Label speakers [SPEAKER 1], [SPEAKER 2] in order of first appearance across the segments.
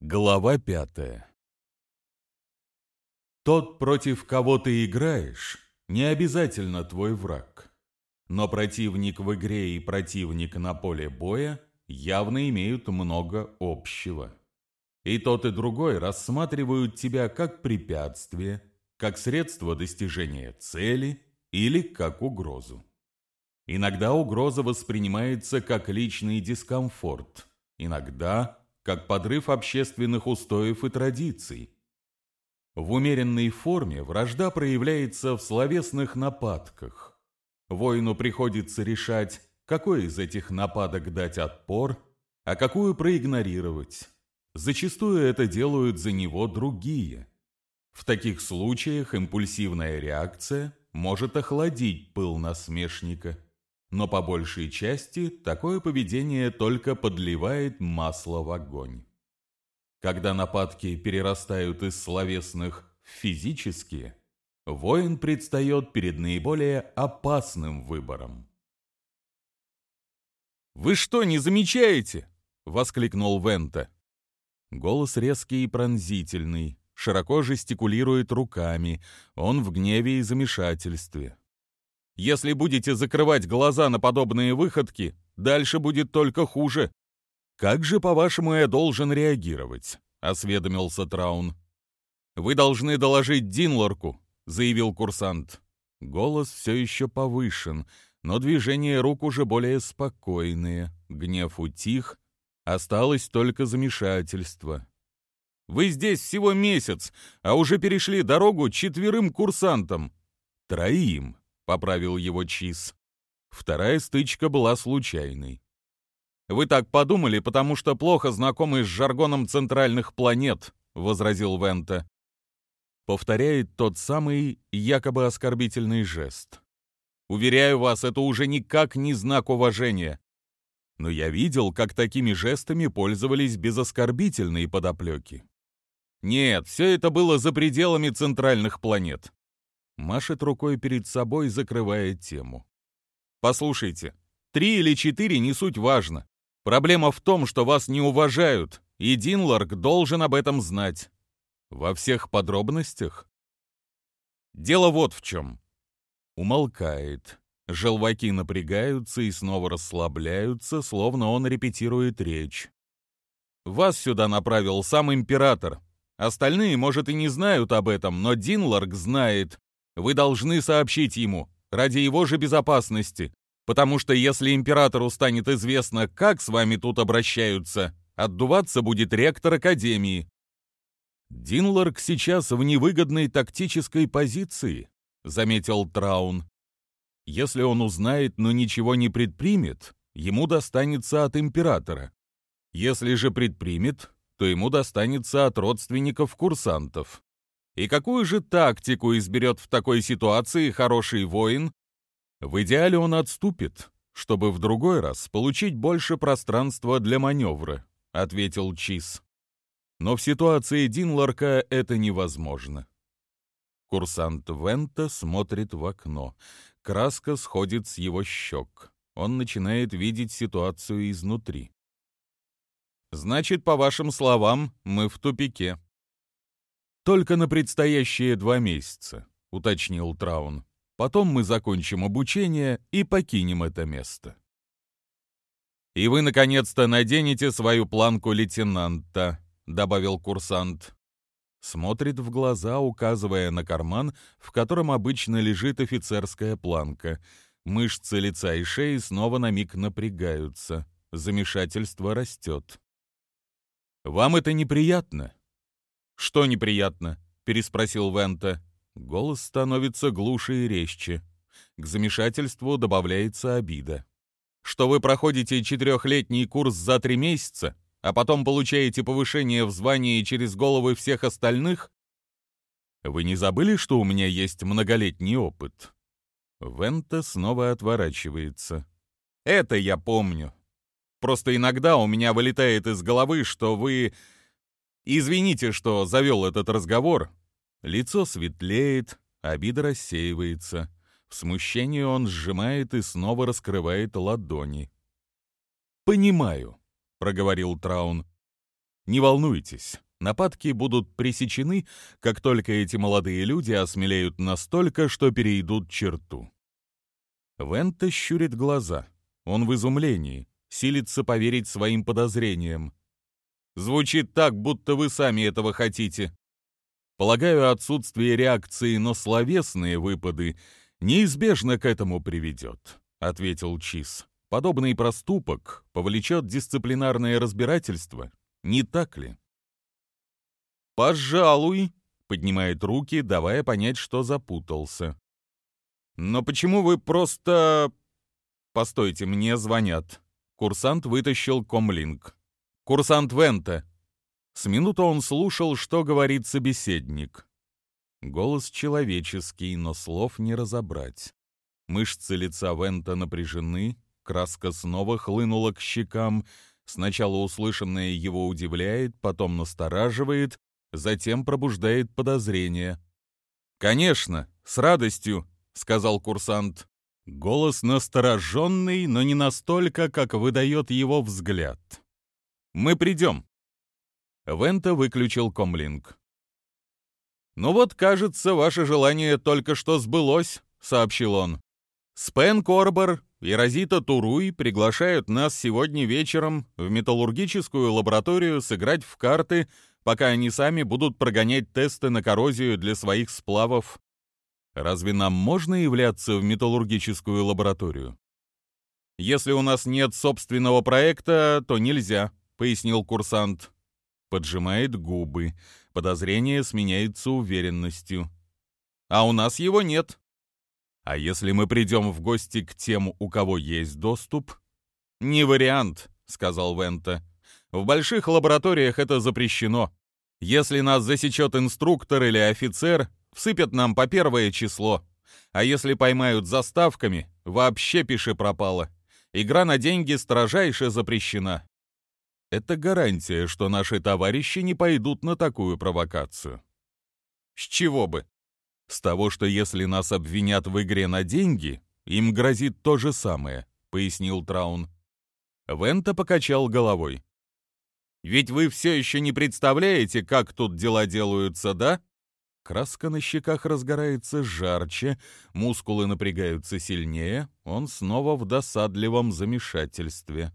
[SPEAKER 1] Глава пятая Тот, против кого ты играешь, не обязательно твой враг. Но противник в игре и противник на поле боя явно имеют много общего. И тот и другой рассматривают тебя как препятствие, как средство достижения цели или как угрозу. Иногда угроза воспринимается как личный дискомфорт, иногда как подрыв общественных устоев и традиций. В умеренной форме вражда проявляется в словесных нападках. Воину приходится решать, какой из этих нападок дать отпор, а какую проигнорировать. Зачастую это делают за него другие. В таких случаях импульсивная реакция может охладить пыл насмешника – но по большей части такое поведение только подливает масло в огонь. Когда нападки перерастают из словесных в физические, воин предстает перед наиболее опасным выбором.
[SPEAKER 2] «Вы что, не замечаете?» — воскликнул Вента.
[SPEAKER 1] Голос резкий и пронзительный, широко жестикулирует руками, он в гневе и замешательстве.
[SPEAKER 2] Если будете закрывать глаза на подобные выходки, дальше будет только хуже.
[SPEAKER 1] Как же, по-вашему, я должен реагировать? осведомился Траун.
[SPEAKER 2] Вы должны доложить Динлорку, заявил курсант.
[SPEAKER 1] Голос все еще повышен, но движения рук уже более спокойные. Гнев утих, осталось только замешательство.
[SPEAKER 2] Вы здесь всего месяц, а уже перешли дорогу четверым курсантам.
[SPEAKER 1] Троим, поправил его Чиз. Вторая стычка была случайной.
[SPEAKER 2] «Вы так подумали, потому что плохо знакомы с жаргоном центральных планет», — возразил Вента.
[SPEAKER 1] Повторяет тот самый якобы оскорбительный жест.
[SPEAKER 2] «Уверяю вас, это уже никак не знак уважения.
[SPEAKER 1] Но я видел, как такими жестами пользовались без оскорбительной подоплеки.
[SPEAKER 2] Нет, все это было за пределами центральных планет
[SPEAKER 1] машет рукой перед собой, закрывая тему.
[SPEAKER 2] «Послушайте, три или четыре не суть важно. Проблема в том, что вас не уважают, и Динларк должен об этом знать.
[SPEAKER 1] Во всех подробностях?
[SPEAKER 2] Дело вот в чем.
[SPEAKER 1] Умолкает. Желваки напрягаются и снова расслабляются, словно он репетирует речь.
[SPEAKER 2] Вас сюда направил сам император. Остальные, может, и не знают об этом, но Динларк знает. Вы должны сообщить ему, ради его же безопасности, потому что если императору станет известно, как с вами тут обращаются, отдуваться будет ректор Академии».
[SPEAKER 1] «Динларк сейчас в невыгодной тактической позиции», — заметил Траун. «Если он узнает, но ничего не предпримет, ему достанется от императора. Если же предпримет, то ему достанется от родственников курсантов.
[SPEAKER 2] И какую же тактику изберет в такой ситуации хороший воин?
[SPEAKER 1] В идеале он отступит, чтобы в другой раз получить больше пространства для маневра, ответил Чиз. Но в ситуации Динларка это невозможно. Курсант Вента смотрит в окно. Краска сходит с его щек. Он начинает видеть ситуацию изнутри.
[SPEAKER 2] «Значит, по вашим словам, мы в тупике»,
[SPEAKER 1] «Только на предстоящие два месяца», — уточнил Траун. «Потом мы закончим обучение и покинем это место».
[SPEAKER 2] «И вы, наконец-то, наденете свою планку лейтенанта», — добавил курсант.
[SPEAKER 1] Смотрит в глаза, указывая на карман, в котором обычно лежит офицерская планка. Мышцы лица и шеи снова на миг напрягаются. Замешательство растет. «Вам это неприятно?»
[SPEAKER 2] «Что неприятно?» — переспросил Вента.
[SPEAKER 1] Голос становится глуше и резче. К замешательству добавляется обида.
[SPEAKER 2] «Что вы проходите четырехлетний курс за три месяца, а потом получаете повышение в звании через головы всех остальных?»
[SPEAKER 1] «Вы не забыли, что у меня есть многолетний опыт?» Вента снова отворачивается.
[SPEAKER 2] «Это я помню. Просто иногда у меня вылетает из головы, что вы Извините, что завел этот разговор.
[SPEAKER 1] Лицо светлеет, обида рассеивается. В смущении он сжимает и снова раскрывает ладони. «Понимаю», — проговорил Траун.
[SPEAKER 2] Не волнуйтесь, нападки будут пресечены, как только эти молодые люди осмелеют настолько, что перейдут черту. Вента щурит глаза. Он в изумлении, силится поверить своим подозрениям. Звучит так, будто вы сами этого хотите. Полагаю, отсутствие реакции на словесные выпады неизбежно к этому приведет, ответил Чиз. Подобный проступок повлечет дисциплинарное разбирательство, не так ли? «Пожалуй», — поднимает руки, давая понять, что запутался. «Но почему вы просто...» «Постойте, мне звонят». Курсант вытащил комлинг. «Курсант Вента!» С минуту он слушал, что говорит собеседник. Голос человеческий, но слов не разобрать. Мышцы лица Вента напряжены, краска снова хлынула к щекам. Сначала услышанное его удивляет, потом настораживает, затем пробуждает подозрение. «Конечно, с радостью», — сказал курсант. Голос настороженный, но не настолько, как выдает его взгляд. Мы придем». Вента выключил комлинг. «Ну вот, кажется, ваше желание только что сбылось», — сообщил он. «Спен Корбор и Розита Туруй приглашают нас сегодня вечером в металлургическую лабораторию сыграть в карты, пока они сами будут прогонять тесты на коррозию для своих сплавов. Разве нам можно являться в металлургическую лабораторию? Если у нас нет собственного проекта, то нельзя пояснил курсант. Поджимает губы. Подозрение сменяется уверенностью. А у нас его нет. А если мы придем в гости к тем, у кого есть доступ? Не вариант, сказал Вента. В больших лабораториях это запрещено. Если нас засечет инструктор или офицер, всыпят нам по первое число. А если поймают заставками, вообще пиши пропало. Игра на деньги строжайше запрещена. Это гарантия, что наши товарищи не пойдут на такую провокацию. С чего бы? С того, что если нас обвинят в игре на деньги, им грозит то же самое, пояснил Траун. Вента покачал головой. Ведь вы все еще не представляете, как тут дела делаются, да? Краска на щеках разгорается жарче, мускулы напрягаются сильнее, он снова в досадливом замешательстве.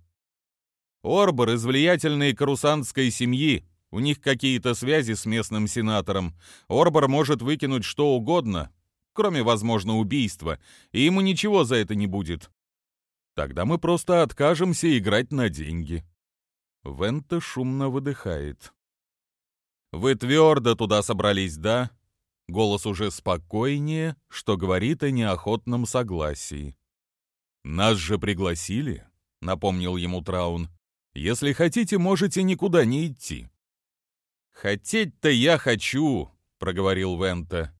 [SPEAKER 2] Орбор из влиятельной карусанской семьи. У них какие-то связи с местным сенатором. Орбор может выкинуть что угодно, кроме, возможно, убийства, и ему ничего за это не будет. Тогда мы просто откажемся играть на деньги. Вента шумно выдыхает. «Вы твердо туда собрались, да?» Голос уже спокойнее, что говорит о неохотном согласии. «Нас же пригласили», — напомнил ему Траун. Если хотите, можете никуда не идти». «Хотеть-то я хочу», — проговорил Вента.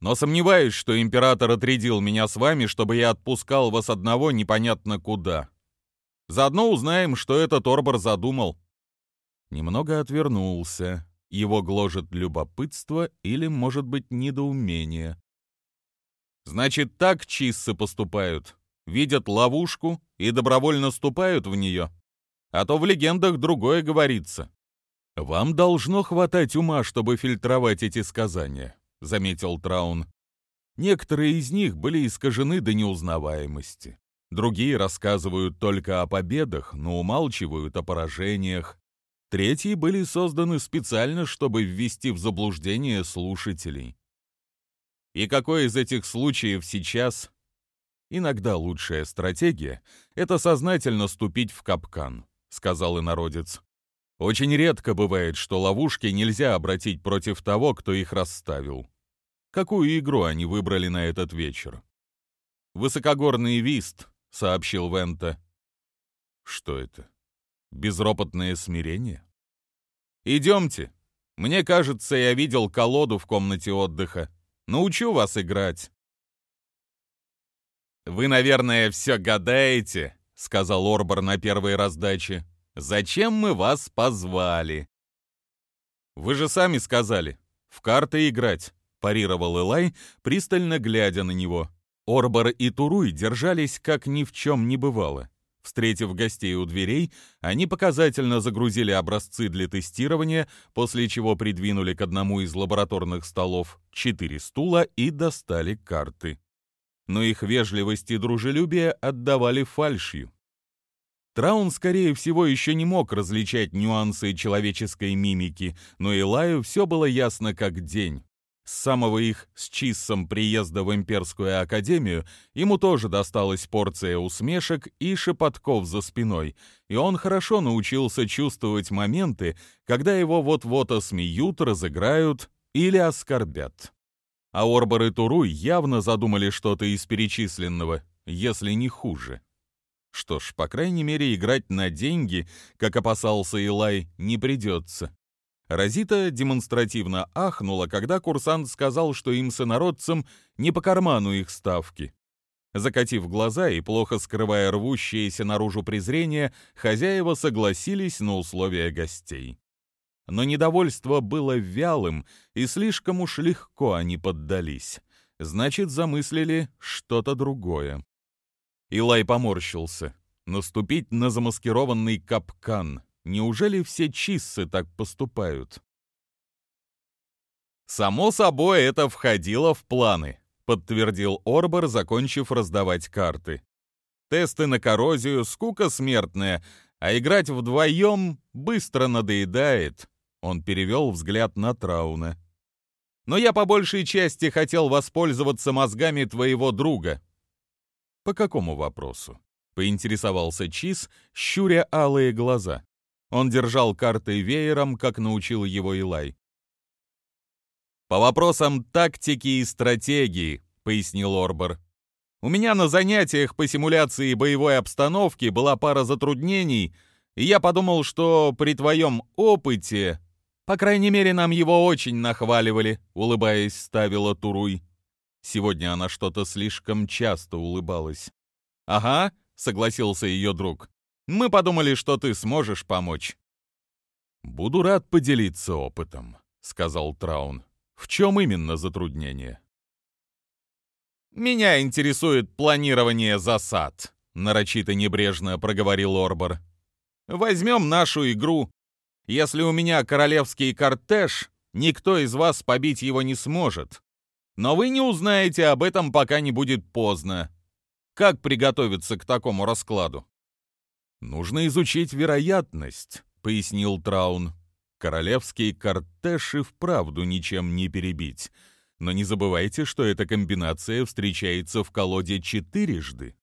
[SPEAKER 2] «Но сомневаюсь, что император отрядил меня с вами, чтобы я отпускал вас одного непонятно куда. Заодно узнаем, что этот Орбор задумал». Немного отвернулся. Его гложет любопытство или, может быть, недоумение. «Значит, так чиссы поступают. Видят ловушку и добровольно ступают в нее?» А то в легендах другое говорится. Вам должно хватать ума, чтобы фильтровать эти сказания, заметил Траун. Некоторые из них были искажены до неузнаваемости. Другие рассказывают только о победах, но умалчивают о поражениях. Третьи были созданы специально, чтобы ввести в заблуждение слушателей. И какой из этих случаев сейчас? Иногда лучшая стратегия — это сознательно ступить в капкан. — сказал инородец. «Очень редко бывает, что ловушки нельзя обратить против того, кто их расставил. Какую игру они выбрали на этот вечер?» «Высокогорный вист», — сообщил Вента. «Что это? Безропотное смирение?» «Идемте. Мне кажется, я видел колоду в комнате отдыха. Научу вас играть». «Вы, наверное, все гадаете», — сказал Орбор на первой раздаче. «Зачем мы вас позвали?» «Вы же сами сказали. В карты играть», — парировал Элай, пристально глядя на него. Орбор и Туруй держались, как ни в чем не бывало. Встретив гостей у дверей, они показательно загрузили образцы для тестирования, после чего придвинули к одному из лабораторных столов четыре стула и достали карты. Но их вежливость и дружелюбие отдавали фальшью. Траун, скорее всего, еще не мог различать нюансы человеческой мимики, но Илаю все было ясно как день. С самого их с Чиссом приезда в Имперскую Академию ему тоже досталась порция усмешек и шепотков за спиной, и он хорошо научился чувствовать моменты, когда его вот-вот осмеют, разыграют или оскорбят. А Орбор и Туруй явно задумали что-то из перечисленного, если не хуже. Что ж, по крайней мере, играть на деньги, как опасался Илай, не придется. Розита демонстративно ахнула, когда курсант сказал, что им с инородцем не по карману их ставки. Закатив глаза и плохо скрывая рвущееся наружу презрение, хозяева согласились на условия гостей. Но недовольство было вялым, и слишком уж легко они поддались. Значит, замыслили что-то другое. Илай поморщился. Наступить на замаскированный капкан — Неужели все чиссы так поступают? Само собой, это входило в планы, подтвердил Орбор, закончив раздавать карты. Тесты на коррозию — скука смертная, а играть вдвоем быстро надоедает. Он перевел взгляд на Трауна. Но я по большей части хотел воспользоваться мозгами твоего друга. По какому вопросу? Поинтересовался Чиз, щуря алые глаза. Он держал карты веером, как научил его Илай. «По вопросам тактики и стратегии», — пояснил Орбор. «У меня на занятиях по симуляции боевой обстановки была пара затруднений, и я подумал, что при твоем опыте... По крайней мере, нам его очень нахваливали», — улыбаясь, ставила Туруй. Сегодня она что-то слишком часто улыбалась. «Ага», — согласился ее друг. Мы подумали, что ты сможешь помочь». «Буду рад поделиться опытом», — сказал Траун. «В чем именно затруднение?» «Меня интересует планирование засад», — нарочито небрежно проговорил Орбор. «Возьмем нашу игру. Если у меня королевский кортеж, никто из вас побить его не сможет. Но вы не узнаете об этом, пока не будет поздно. Как приготовиться к такому раскладу?» «Нужно изучить вероятность», — пояснил Траун. «Королевский кортеж и вправду ничем не перебить. Но не забывайте, что эта комбинация встречается в колоде четырежды.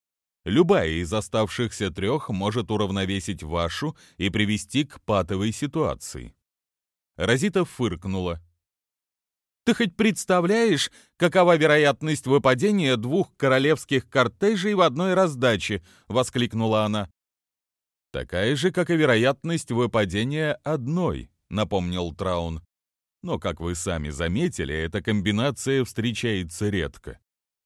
[SPEAKER 2] Любая из оставшихся трех может уравновесить вашу и привести к патовой ситуации». Розита фыркнула. «Ты хоть представляешь, какова вероятность выпадения двух королевских кортежей в одной раздаче?» — воскликнула она. Такая же, как и вероятность выпадения одной, напомнил Траун. Но, как вы сами заметили, эта комбинация встречается редко.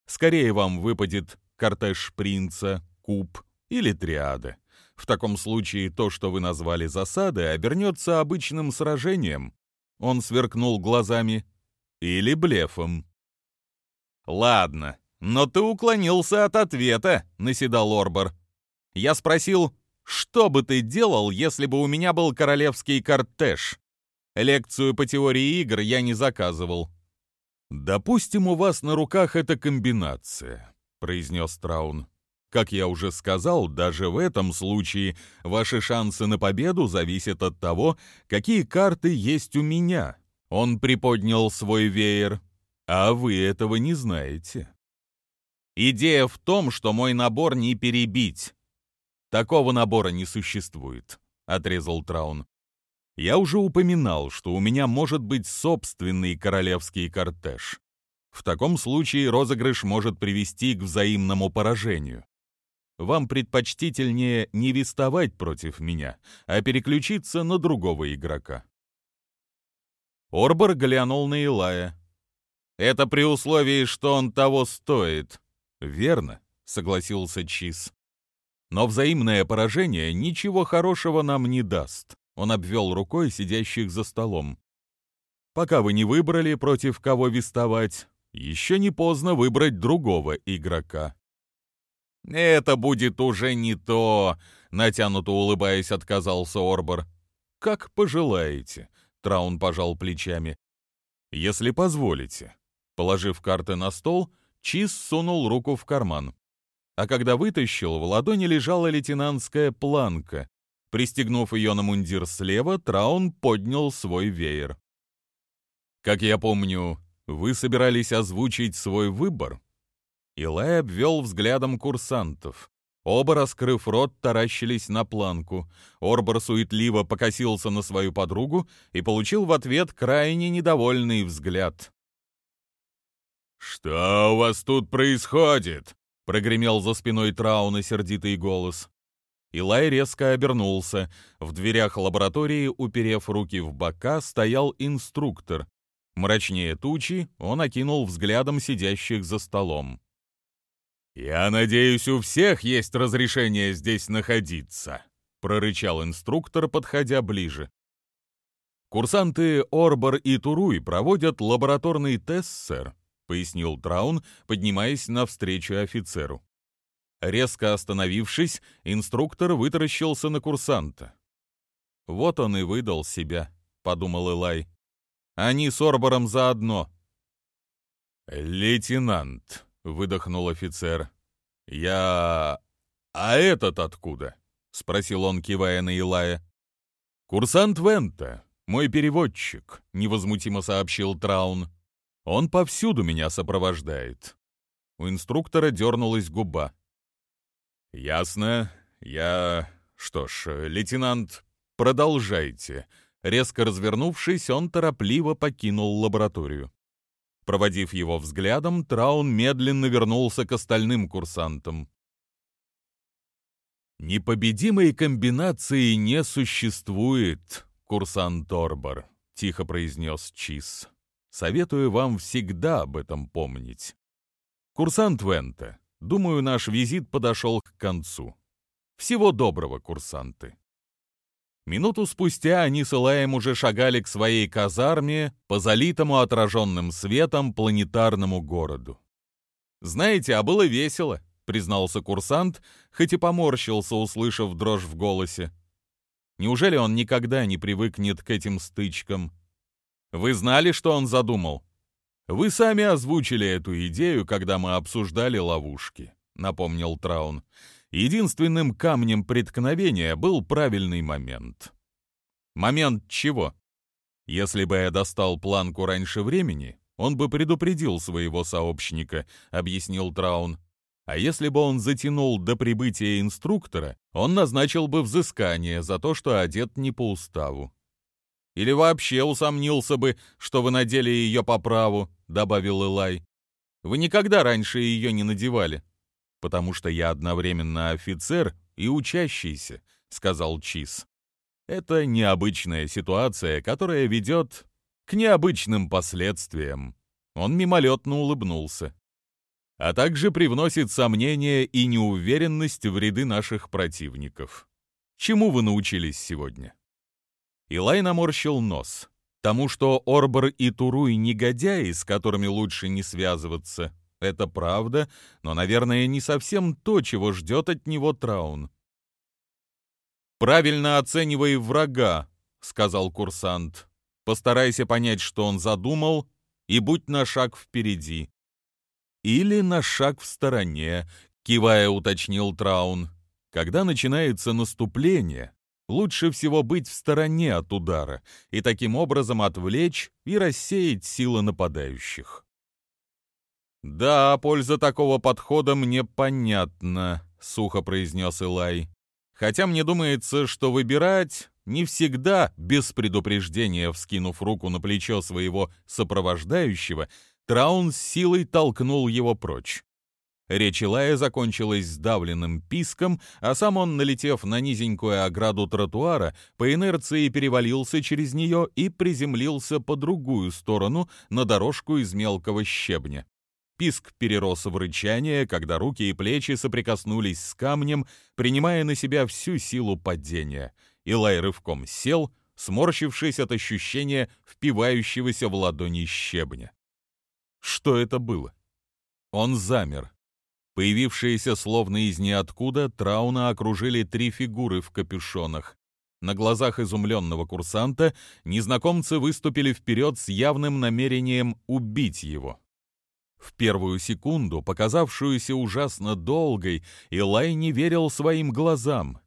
[SPEAKER 2] Скорее вам выпадет кортеж принца, куб или триада. В таком случае то, что вы назвали засадой, обернется обычным сражением. Он сверкнул глазами. Или блефом. «Ладно, но ты уклонился от ответа», — наседал Орбор. «Я спросил, что бы ты делал, если бы у меня был королевский кортеж? Лекцию по теории игр я не заказывал. «Допустим, у вас на руках эта комбинация», — произнес Траун. «Как я уже сказал, даже в этом случае ваши шансы на победу зависят от того, какие карты есть у меня». Он приподнял свой веер. «А вы этого не знаете». «Идея в том, что мой набор не перебить. Такого набора не существует, отрезал Траун. Я уже упоминал, что у меня может быть собственный королевский кортеж. В таком случае розыгрыш может привести к взаимному поражению. Вам предпочтительнее не вестовать против меня, а переключиться на другого игрока. Орбор глянул на Илая. «Это при условии, что он того стоит». «Верно», — согласился Чиз. Но взаимное поражение ничего хорошего нам не даст. Он обвел рукой сидящих за столом. Пока вы не выбрали, против кого вестовать, еще не поздно выбрать другого игрока. «Это будет уже не то», — натянуто улыбаясь, отказался Орбор. «Как пожелаете», — Траун пожал плечами. «Если позволите». Положив карты на стол, Чиз сунул руку в карман. А когда вытащил, в ладони лежала лейтенантская планка. Пристегнув ее на мундир слева, Траун поднял свой веер. «Как я помню, вы собирались озвучить свой выбор?» Илай обвел взглядом курсантов. Оба, раскрыв рот, таращились на планку. Орбор суетливо покосился на свою подругу и получил в ответ крайне недовольный взгляд.
[SPEAKER 1] «Что у вас тут происходит?» — прогремел за спиной Трауна сердитый голос.
[SPEAKER 2] Илай резко обернулся. В дверях лаборатории, уперев руки в бока, стоял инструктор. Мрачнее тучи, он окинул взглядом сидящих за столом.
[SPEAKER 1] «Я надеюсь, у всех есть разрешение здесь находиться», — прорычал инструктор, подходя ближе.
[SPEAKER 2] «Курсанты Орбор и Туруй проводят лабораторный тест, сэр», — пояснил Траун, поднимаясь навстречу офицеру. Резко остановившись, инструктор вытаращился на курсанта. «Вот он и выдал себя», — подумал Элай. «Они с Орбором заодно».
[SPEAKER 1] «Лейтенант», — выдохнул офицер. «Я... А этот откуда?» — спросил он, кивая на Илая. «Курсант Вента, мой переводчик», — невозмутимо сообщил Траун. «Он повсюду меня сопровождает». У инструктора дернулась губа. «Ясно. Я... Что ж, лейтенант, продолжайте». Резко развернувшись, он торопливо покинул лабораторию. Проводив его взглядом, Траун медленно вернулся к остальным курсантам. «Непобедимой комбинации не существует, курсант Орбор», — тихо произнес Чиз. «Советую вам всегда об этом помнить. Курсант Вента, думаю, наш визит подошел к концу. Всего доброго, курсанты». Минуту спустя они с Илаем уже шагали к своей казарме по залитому отраженным светом планетарному городу. «Знаете, а было весело», — признался курсант, хоть и поморщился, услышав дрожь в голосе. «Неужели он никогда не привыкнет к этим стычкам? Вы знали, что он задумал? Вы сами озвучили эту идею, когда мы обсуждали ловушки», — напомнил Траун. Единственным камнем преткновения был правильный момент. Момент чего? Если бы я достал планку раньше времени, он бы предупредил своего сообщника, объяснил Траун. А если бы он затянул до прибытия инструктора, он назначил бы взыскание за то, что одет не по уставу. Или вообще усомнился бы, что вы надели ее по праву, добавил Элай. Вы никогда раньше ее не надевали потому что я одновременно офицер и учащийся», — сказал Чиз. «Это необычная ситуация, которая ведет к необычным последствиям». Он мимолетно улыбнулся. «А также привносит сомнения и неуверенность в ряды наших противников. Чему вы научились сегодня?» Илай наморщил нос. Тому, что Орбор и Туруй негодяи, с которыми лучше не связываться, это правда, но, наверное, не совсем то, чего ждет от него Траун. «Правильно оценивай врага», — сказал курсант. «Постарайся понять, что он задумал, и будь на шаг впереди». «Или на шаг в стороне», — кивая уточнил Траун. «Когда начинается наступление, лучше всего быть в стороне от удара и таким образом отвлечь и рассеять силы нападающих». «Да, польза такого подхода мне понятна», — сухо произнес Илай. «Хотя мне думается, что выбирать не всегда, без предупреждения вскинув руку на плечо своего сопровождающего, Траун с силой толкнул его прочь. Речь Илая закончилась сдавленным писком, а сам он, налетев на низенькую ограду тротуара, по инерции перевалился через нее и приземлился по другую сторону на дорожку из мелкого щебня. Писк перерос в рычание, когда руки и плечи соприкоснулись с камнем, принимая на себя всю силу падения. Илай рывком сел, сморщившись от ощущения впивающегося в ладони щебня. Что это было? Он замер.
[SPEAKER 2] Появившиеся словно из ниоткуда, Трауна окружили три фигуры в капюшонах. На глазах изумленного курсанта незнакомцы выступили вперед с явным намерением убить его. В первую секунду, показавшуюся ужасно долгой, Илай не верил своим глазам.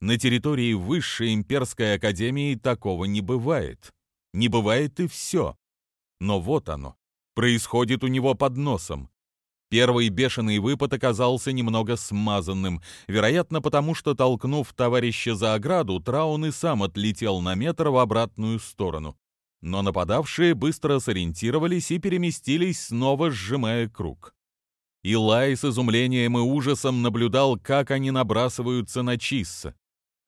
[SPEAKER 2] На территории Высшей имперской академии такого не бывает. Не бывает и все. Но вот оно. Происходит у него под носом. Первый бешеный выпад оказался немного смазанным, вероятно, потому что, толкнув товарища за ограду, Траун и сам отлетел на метр в обратную сторону. Но нападавшие быстро сориентировались и переместились, снова сжимая круг. Илай с изумлением и ужасом наблюдал, как они набрасываются на Чисса.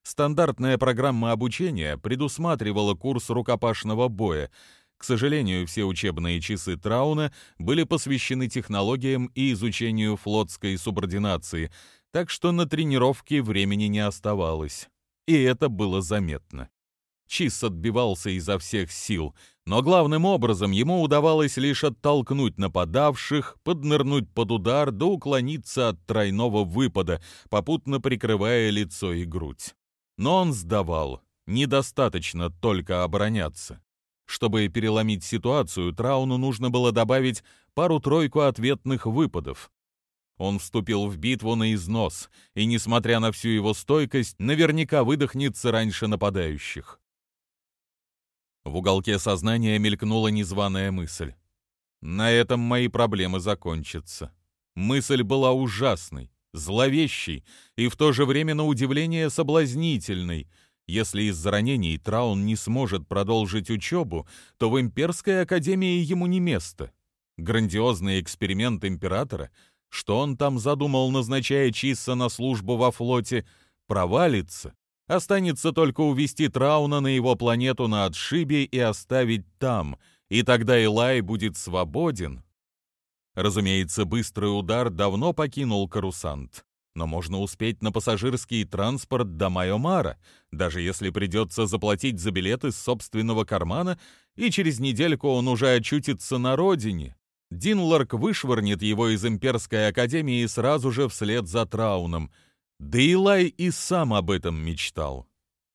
[SPEAKER 2] Стандартная программа обучения предусматривала курс рукопашного боя — к сожалению, все учебные часы Трауна были посвящены технологиям и изучению флотской субординации, так что на тренировки времени не оставалось. И это было заметно. Чис отбивался изо всех сил, но главным образом ему удавалось лишь оттолкнуть нападавших, поднырнуть под удар да уклониться от тройного выпада, попутно прикрывая лицо и грудь. Но он сдавал, недостаточно только обороняться. Чтобы переломить ситуацию, Трауну нужно было добавить пару-тройку ответных выпадов. Он вступил в битву на износ, и, несмотря на всю его стойкость, наверняка выдохнется раньше нападающих. В уголке сознания мелькнула незваная мысль. На этом мои проблемы закончатся. Мысль была ужасной, зловещей и в то же время на удивление соблазнительной — если из-за ранений Траун не сможет продолжить учебу, то в Имперской Академии ему не место. Грандиозный эксперимент Императора, что он там задумал, назначая Чисса на службу во флоте, провалится. Останется только увести Трауна на его планету на отшибе и оставить там, и тогда Илай будет свободен. Разумеется, быстрый удар давно покинул Карусант но можно успеть на пассажирский транспорт до Майомара, даже если придется заплатить за билет из собственного кармана, и через недельку он уже очутится на родине. Динларк вышвырнет его из Имперской Академии сразу же вслед за Трауном. Да и Лай и сам об этом мечтал.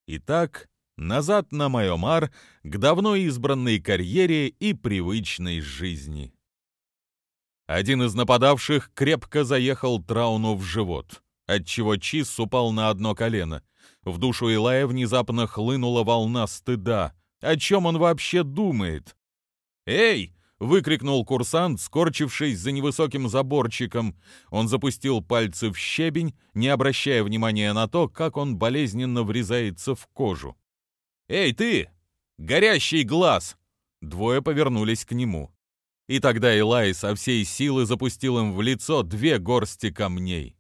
[SPEAKER 2] Итак, назад на Майомар, к давно избранной карьере и привычной жизни. Один из нападавших крепко заехал Трауну в живот, отчего Чиз упал на одно колено. В душу Илая внезапно хлынула волна стыда. О чем он вообще думает? «Эй!» — выкрикнул курсант, скорчившись за невысоким заборчиком. Он запустил пальцы в щебень, не обращая внимания на то, как он болезненно врезается в кожу. «Эй, ты! Горящий глаз!» Двое повернулись к нему. И тогда Илай со всей силы запустил им в лицо две горсти камней.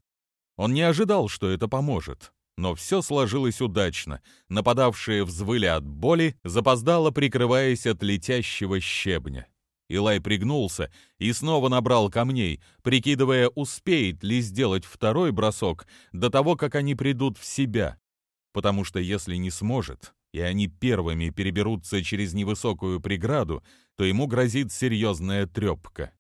[SPEAKER 2] Он не ожидал, что это поможет. Но все сложилось удачно. Нападавшие взвыли от боли, запоздало прикрываясь от летящего щебня. Илай пригнулся и снова набрал камней, прикидывая, успеет ли сделать второй бросок до того, как они придут в себя. Потому что если не сможет, и они первыми переберутся через невысокую преграду, то ему грозит серьезная трепка.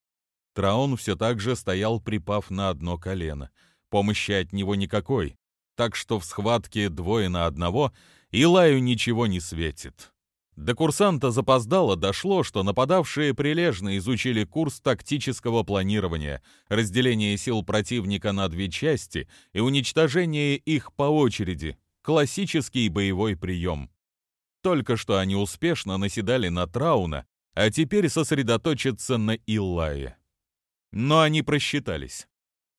[SPEAKER 2] Траон все так же стоял, припав на одно колено. Помощи от него никакой, так что в схватке двое на одного Илаю ничего не светит. До курсанта запоздало дошло, что нападавшие прилежно изучили курс тактического планирования, разделение сил противника на две части и уничтожение их по очереди, классический боевой прием. Только что они успешно наседали на Трауна, а теперь сосредоточиться на Иллае. Но они просчитались.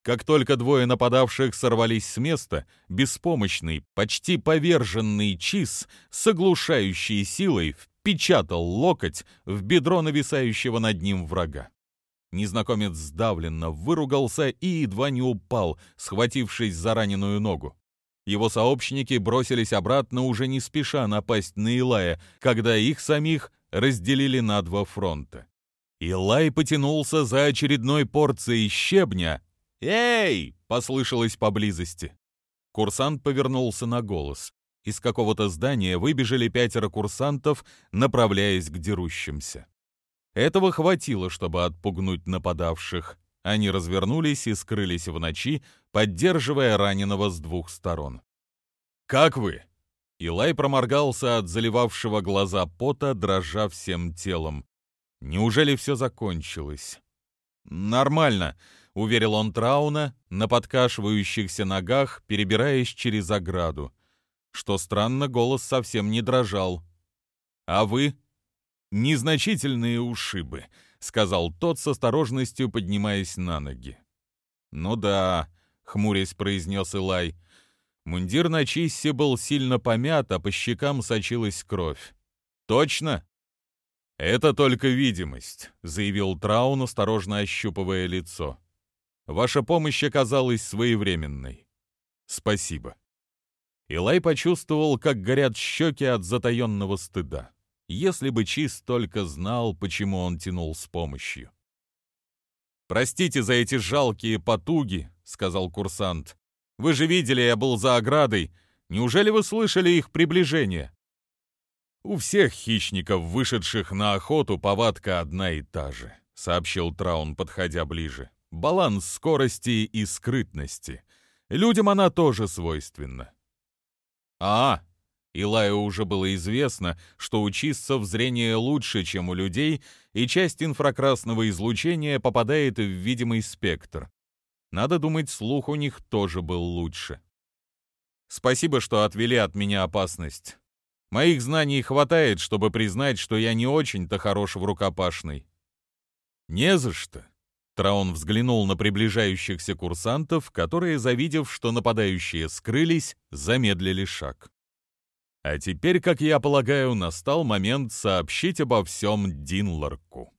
[SPEAKER 2] Как только двое нападавших сорвались с места, беспомощный, почти поверженный Чиз с оглушающей силой впечатал локоть в бедро нависающего над ним врага. Незнакомец сдавленно выругался и едва не упал, схватившись за раненую ногу. Его сообщники бросились обратно, уже не спеша напасть на Илая, когда их самих разделили на два фронта. Илай потянулся за очередной порцией щебня. «Эй!» — послышалось поблизости. Курсант повернулся на голос. Из какого-то здания выбежали пятеро курсантов, направляясь к дерущимся. Этого хватило, чтобы отпугнуть нападавших. Они развернулись и скрылись в ночи, поддерживая раненого с двух сторон. «Как вы?» Илай проморгался от заливавшего глаза пота, дрожа всем телом. Неужели все закончилось? «Нормально», — уверил он Трауна, на подкашивающихся ногах, перебираясь через ограду. Что странно, голос совсем не дрожал. «А вы?» «Незначительные ушибы», — сказал тот с осторожностью, поднимаясь на ноги. «Ну да», — хмурясь произнес Илай. Мундир на Чиссе был сильно помят, а по щекам сочилась кровь. «Точно?» «Это только видимость», — заявил Траун, осторожно ощупывая лицо. «Ваша помощь оказалась своевременной. Спасибо». Илай почувствовал, как горят щеки от затаенного стыда. Если бы Чиз только знал, почему он тянул с помощью. «Простите за эти жалкие потуги», — сказал курсант. «Вы же видели, я был за оградой. Неужели вы слышали их приближение?» «У всех хищников, вышедших на охоту, повадка одна и та же», — сообщил Траун, подходя ближе. «Баланс скорости и скрытности. Людям она тоже свойственна». «А, Илаю уже было известно, что у чистцев зрение лучше, чем у людей, и часть инфракрасного излучения попадает в видимый спектр. Надо думать, слух у них тоже был лучше. Спасибо, что отвели от меня опасность. Моих знаний хватает, чтобы признать, что я не очень-то хорош в рукопашной. Не за что. Траун взглянул на приближающихся курсантов, которые, завидев, что нападающие скрылись, замедлили шаг. А теперь, как я полагаю, настал момент сообщить обо всем Динларку.